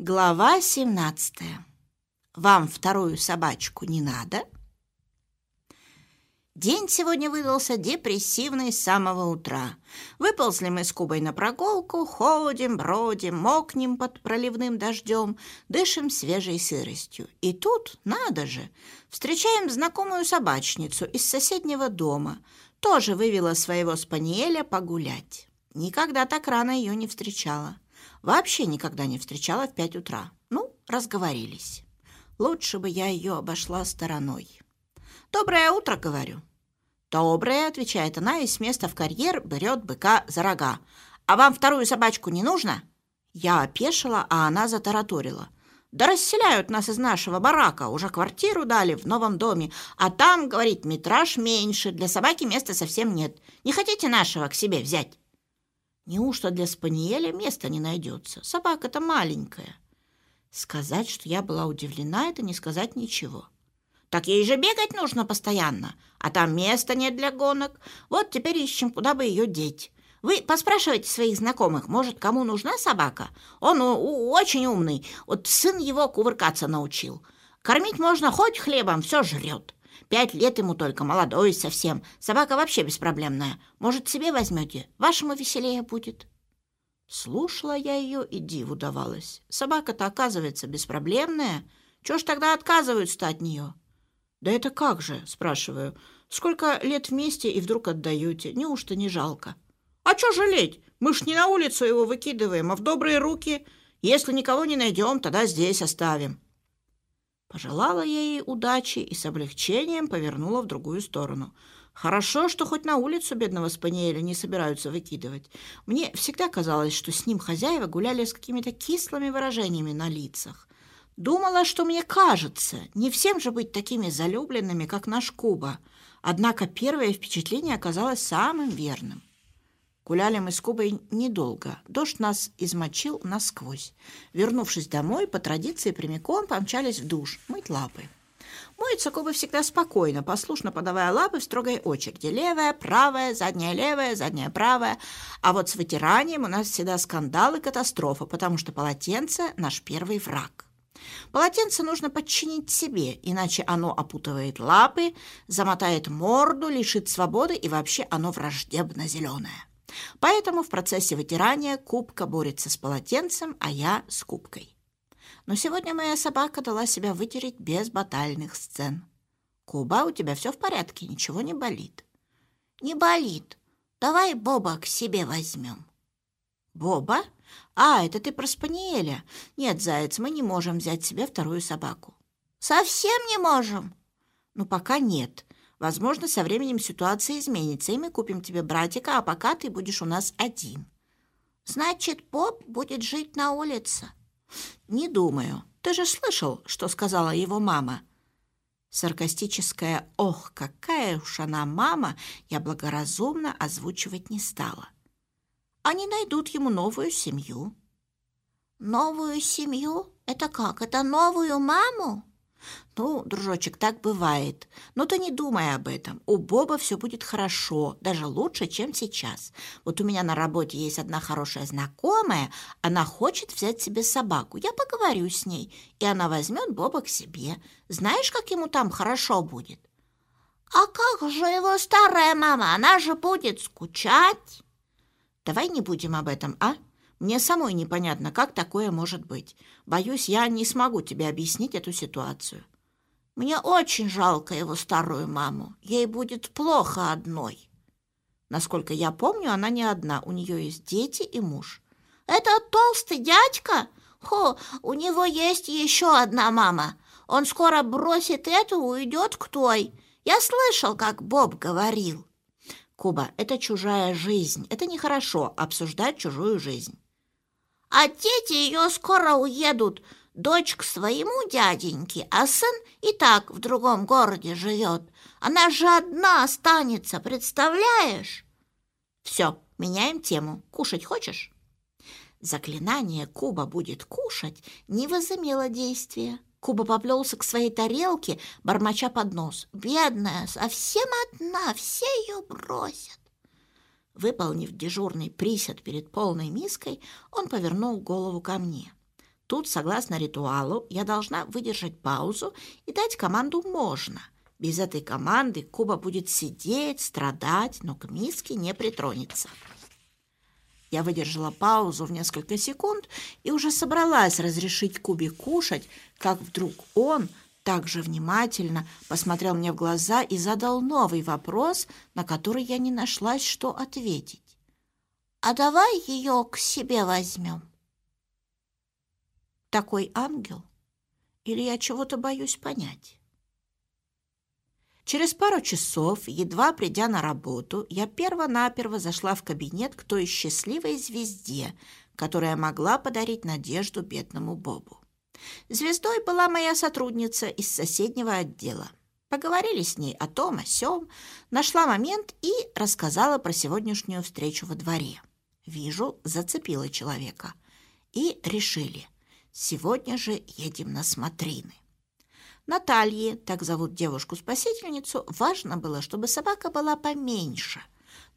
Глава 17. Вам вторую собачку не надо? День сегодня выдался депрессивный с самого утра. Выползли мы с Кубой на прогулку, ходим, бродим, мокнем под проливным дождем, дышим свежей сыростью. И тут, надо же, встречаем знакомую собачницу из соседнего дома. Тоже вывела своего спаниеля погулять. Никогда так рано ее не встречала. Вообще никогда не встречала в пять утра. Ну, разговорились. Лучше бы я ее обошла стороной. «Доброе утро», — говорю. «Доброе», — отвечает она, и с места в карьер берет быка за рога. «А вам вторую собачку не нужно?» Я опешила, а она затараторила. «Да расселяют нас из нашего барака, уже квартиру дали в новом доме, а там, говорит, метраж меньше, для собаки места совсем нет. Не хотите нашего к себе взять?» Неужто для спаниеля места не найдется? Собака-то маленькая. Сказать, что я была удивлена, это не сказать ничего. Так ей же бегать нужно постоянно, а там места нет для гонок. Вот теперь ищем, куда бы ее деть. Вы поспрашивайте своих знакомых, может, кому нужна собака? Он очень умный, вот сын его кувыркаться научил. Кормить можно хоть хлебом, все жрет. Пять лет ему только, молодой совсем. Собака вообще беспроблемная. Может, себе возьмете? Вашему веселее будет». Слушала я ее и диву давалась. Собака-то, оказывается, беспроблемная. Чего ж тогда отказываются-то от нее? «Да это как же?» – спрашиваю. «Сколько лет вместе и вдруг отдаете? Неужто не жалко?» «А что жалеть? Мы ж не на улицу его выкидываем, а в добрые руки. Если никого не найдем, тогда здесь оставим». Пожелала я ей удачи и с облегчением повернула в другую сторону. Хорошо, что хоть на улицу бедного спаниеля не собираются выкидывать. Мне всегда казалось, что с ним хозяева гуляли с какими-то кислыми выражениями на лицах. Думала, что мне кажется, не всем же быть такими залюбленными, как наш Куба. Однако первое впечатление оказалось самым верным. Гуляли мы с Кубой недолго. Дождь нас измочил насквозь. Вернувшись домой, по традиции прямиком помчались в душ мыть лапы. Моется Куба всегда спокойно, послушно подавая лапы в строгой очереди. Левая, правая, задняя левая, задняя правая. А вот с вытиранием у нас всегда скандал и катастрофа, потому что полотенце – наш первый враг. Полотенце нужно подчинить себе, иначе оно опутывает лапы, замотает морду, лишит свободы и вообще оно враждебно зеленое. Поэтому в процессе вытирания кубка борется с полотенцем, а я с кубкой. Но сегодня моя собака дала себя вытереть без батальных сцен. «Куба, у тебя все в порядке, ничего не болит?» «Не болит. Давай Боба к себе возьмем». «Боба? А, это ты про Спаниеля. Нет, заяц, мы не можем взять себе вторую собаку». «Совсем не можем?» «Ну, пока нет. Возможно, со временем ситуация изменится, и мы купим тебе братика, а пока ты будешь у нас один». «Значит, Боб будет жить на улице?» «Не думаю. Ты же слышал, что сказала его мама?» Саркастическая «Ох, какая уж она мама!» я благоразумно озвучивать не стала. Они найдут ему новую семью. «Новую семью? Это как? Это новую маму?» «Ну, дружочек, так бывает. Но ты не думай об этом. У Боба все будет хорошо, даже лучше, чем сейчас. Вот у меня на работе есть одна хорошая знакомая, она хочет взять себе собаку. Я поговорю с ней, и она возьмет Боба к себе. Знаешь, как ему там хорошо будет?» «А как же его старая мама? Она же будет скучать!» «Давай не будем об этом, а?» Мне самой непонятно, как такое может быть. Боюсь, я не смогу тебе объяснить эту ситуацию. Мне очень жалко его старую маму. Ей будет плохо одной. Насколько я помню, она не одна. У нее есть дети и муж. Это толстый дядька? Хо, у него есть еще одна мама. Он скоро бросит эту уйдет к той. Я слышал, как Боб говорил. Куба, это чужая жизнь. Это нехорошо обсуждать чужую жизнь. А дети ее скоро уедут. Дочь к своему дяденьке, а сын и так в другом городе живет. Она же одна останется, представляешь? Все, меняем тему. Кушать хочешь? Заклинание «Куба будет кушать» не возымело действия. Куба поплелся к своей тарелке, бормоча под нос. «Бедная, совсем одна, все ее бросят». Выполнив дежурный присед перед полной миской, он повернул голову ко мне. Тут, согласно ритуалу, я должна выдержать паузу и дать команду «можно». Без этой команды Куба будет сидеть, страдать, но к миске не притронется. Я выдержала паузу в несколько секунд и уже собралась разрешить Кубе кушать, как вдруг он также внимательно посмотрел мне в глаза и задал новый вопрос, на который я не нашлась, что ответить. «А давай ее к себе возьмем?» Такой ангел? Или я чего-то боюсь понять? Через пару часов, едва придя на работу, я перво-наперво зашла в кабинет к той счастливой звезде, которая могла подарить надежду бедному Бобу. Звездой была моя сотрудница из соседнего отдела. Поговорили с ней о том, о сём, нашла момент и рассказала про сегодняшнюю встречу во дворе. Вижу, зацепила человека. И решили, сегодня же едем на смотрины. Наталье, так зовут девушку-спасительницу, важно было, чтобы собака была поменьше.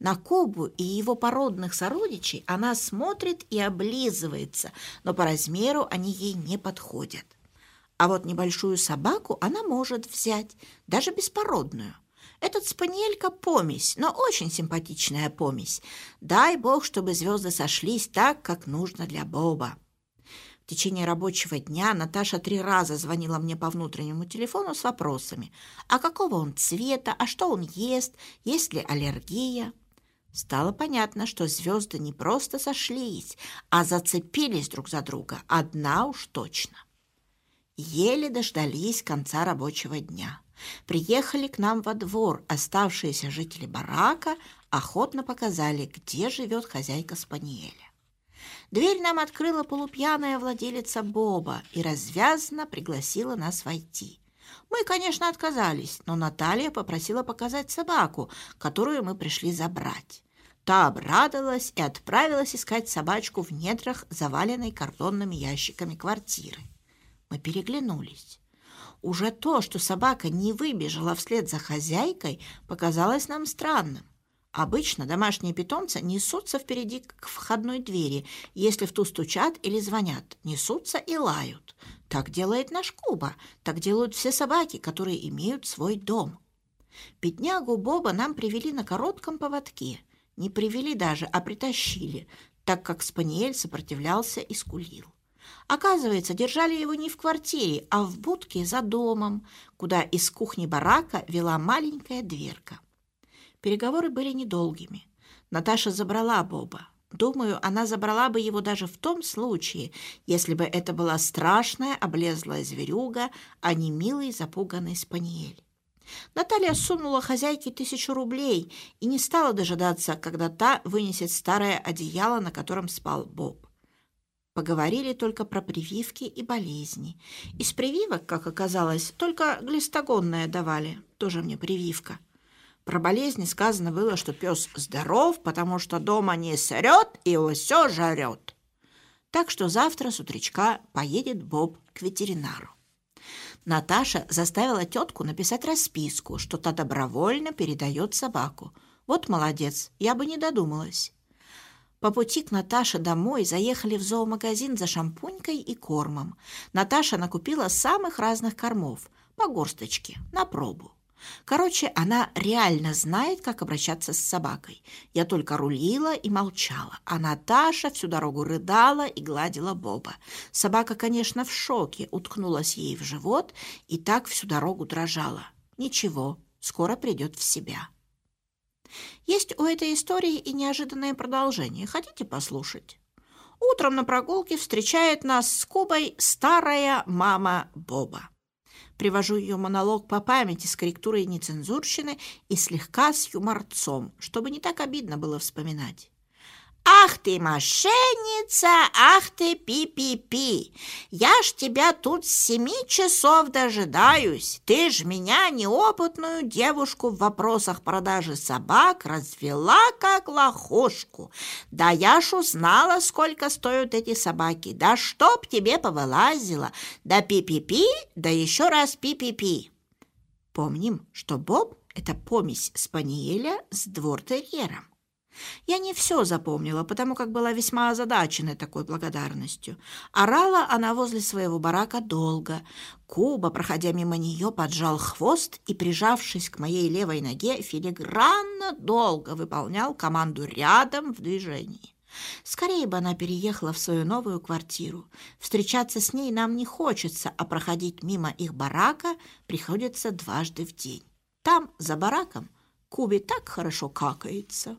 На Кобу и его породных сородичей она смотрит и облизывается, но по размеру они ей не подходят. А вот небольшую собаку она может взять, даже беспородную. Этот спаниелька помесь, но очень симпатичная помесь. Дай бог, чтобы звезды сошлись так, как нужно для Боба. В течение рабочего дня Наташа три раза звонила мне по внутреннему телефону с вопросами, а какого он цвета, а что он ест, есть ли аллергия. Стало понятно, что звезды не просто сошлись, а зацепились друг за друга, одна уж точно. Еле дождались конца рабочего дня. Приехали к нам во двор оставшиеся жители барака, охотно показали, где живет хозяйка Спаниеля. Дверь нам открыла полупьяная владелица Боба и развязно пригласила нас войти. Мы, конечно, отказались, но Наталья попросила показать собаку, которую мы пришли забрать. Та обрадовалась и отправилась искать собачку в недрах, заваленной картонными ящиками квартиры. Мы переглянулись. Уже то, что собака не выбежала вслед за хозяйкой, показалось нам странным. Обычно домашние питомцы несутся впереди к входной двери, если в ту стучат или звонят, несутся и лают. Так делает наш Куба, так делают все собаки, которые имеют свой дом. Беднягу Боба нам привели на коротком поводке. Не привели даже, а притащили, так как Спаниель сопротивлялся и скулил. Оказывается, держали его не в квартире, а в будке за домом, куда из кухни барака вела маленькая дверка. Переговоры были недолгими. Наташа забрала Боба. Думаю, она забрала бы его даже в том случае, если бы это была страшная облезлая зверюга, а не милый запуганный спаниель. Наталья сунула хозяйке тысячу рублей и не стала дожидаться, когда та вынесет старое одеяло, на котором спал Боб. Поговорили только про прививки и болезни. Из прививок, как оказалось, только глистогонное давали, тоже мне прививка. Про болезни сказано было, что пес здоров, потому что дома не сорет и все жарет. Так что завтра с утречка поедет Боб к ветеринару. Наташа заставила тетку написать расписку, что та добровольно передает собаку. Вот молодец, я бы не додумалась. По пути к Наташе домой заехали в зоомагазин за шампунькой и кормом. Наташа накупила самых разных кормов, по горсточке, на пробу. Короче, она реально знает, как обращаться с собакой. Я только рулила и молчала, а Наташа всю дорогу рыдала и гладила Боба. Собака, конечно, в шоке, уткнулась ей в живот и так всю дорогу дрожала. Ничего, скоро придет в себя. Есть у этой истории и неожиданное продолжение. Хотите послушать? Утром на прогулке встречает нас с Кубой старая мама Боба. Привожу ее монолог по памяти с корректурой нецензурщины и слегка с юморцом, чтобы не так обидно было вспоминать. «Ах ты, мошенница! Ах ты, пи-пи-пи! Я ж тебя тут с семи часов дожидаюсь. Ты ж меня, неопытную девушку в вопросах продажи собак, развела как лохушку. Да я ж узнала, сколько стоят эти собаки. Да чтоб тебе повылазило! Да пи-пи-пи, да еще раз пи-пи-пи!» Помним, что Боб – это помесь спаниеля с двортерьером. Я не все запомнила, потому как была весьма озадачена такой благодарностью. Орала она возле своего барака долго. Куба, проходя мимо нее, поджал хвост и, прижавшись к моей левой ноге, филигранно долго выполнял команду рядом в движении. Скорее бы она переехала в свою новую квартиру. Встречаться с ней нам не хочется, а проходить мимо их барака приходится дважды в день. Там, за бараком, Кубе так хорошо какается.